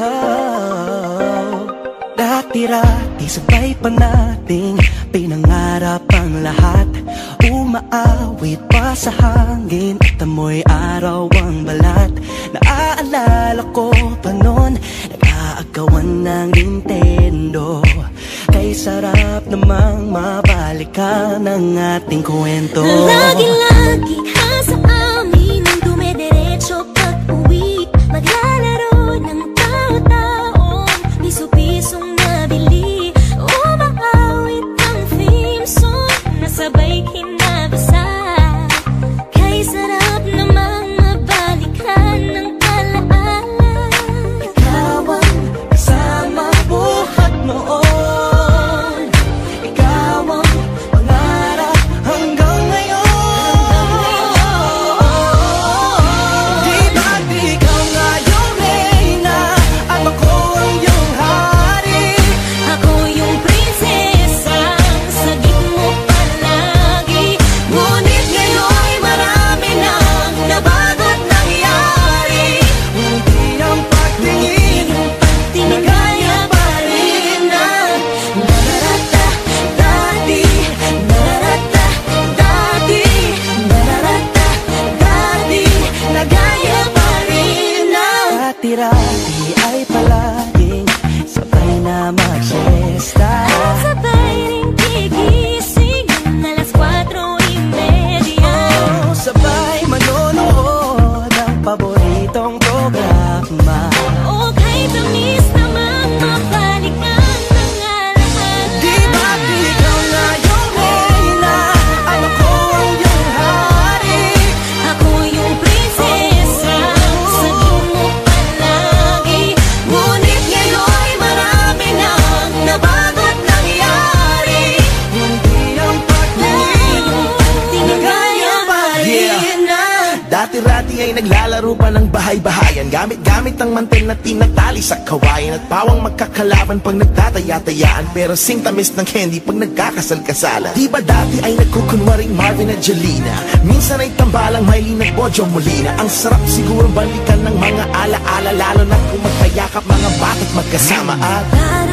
oh. Dati-rati sabay pa nating pinangarap ang lahat. Umaawit pa sa hangin at amoy araw ang balat. Naaalala ko pa noon nag-aagawan ng Nintendo. Kay sarap namang mabalikan ang ating kwento. Lagi-lagi ang naglalaro pa ng bahay-bahayan. Gamit-gamit ang mantel na tinatali sa kawayan At pawang magkakalaban pag nagtataya-tayaan. Pero sing tamis ng candy pag nagkakasal-kasalan. Di ba dati ay nagkukunwaring Marvin at Jelena? Minsan ay tambalang Miley at Bojo Molina. Ang sarap siguro balikan ng mga ala-ala Lalo na kung magkayakap mga bata't magkasama. At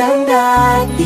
And I.